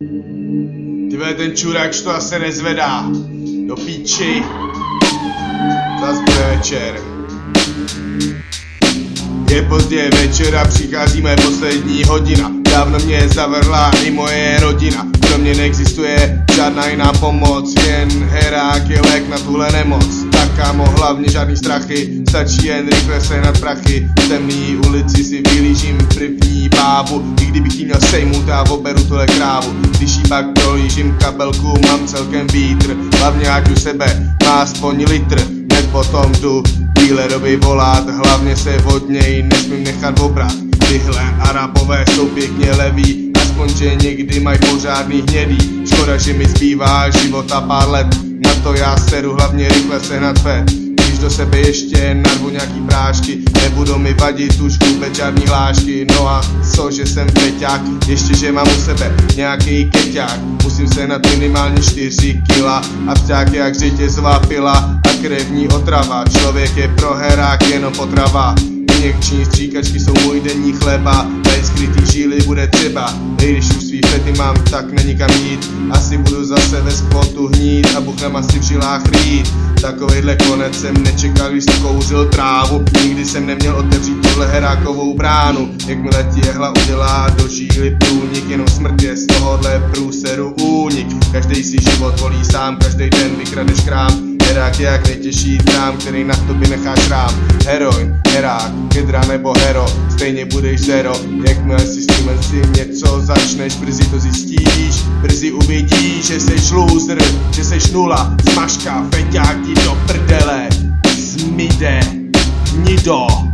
Ty ten čurák to asi nezvedá. Do píči. Zas bude večer. Je pozdě večer a přichází moje poslední hodina Dávno mě zavrla i moje rodina mě neexistuje žádná jiná pomoc Jen herák je lék na tuhle nemoc. Tak kámo, hlavně žádný strachy Stačí jen rychle se nad prachy. V temný ulici si vylížím první bábu I kdybych jí měl sejmout a oberu tuhle krávu. Když jí pak prolížím kabelku, mám celkem vítr. Hlavně ať u sebe má aspoň litr. Hned potom jdu dealerovi volat Hlavně se od něj nesmím nechat obrat. Tyhle arabové jsou pěkně leví Aspoň, že někdy mají pořádný hnědý Škoda, že mi zbývá života pár let. Na to já seru hlavně rychle sehnat fet Když do sebe ještě narvu nějaký prášky Nebudou mi vadit už vůbec žádný hlášky. No a co, že jsem peťák Ještě, že mám u sebe nějaký keťák. Musím se na minimálně 4 kila. A vzťah jak řetězová pila A krevní otrava. Člověk je pro herák jenom potrava. Injekční stříkačky jsou můj denní chleba. Tady skrytý žíly bude třeba. I když už svý fety mám, tak není kam jít. Asi budu zase ve skvotu hnít A buchnám asi v žilách rýt Takovejhle konec jsem nečekal, když jsem kouřil trávu. Nikdy jsem neměl otevřít tuhle herákovou bránu. Jakmile ti jehla udělá do žíly průnik Jenom smrt je z tohohle průseru únik. Každý si život volí sám, každý den vykradeš krám Herák je jak nejtěžší drám, který na tobě necháš rám Heroin, herák, hydra nebo hero Stejně budeš zero, jakmile si s tím si něco začneš Brzy to zjistíš, brzy uvidíš, že seš loser Že seš nula, smažka, feťák ti do prdele Zmide, nido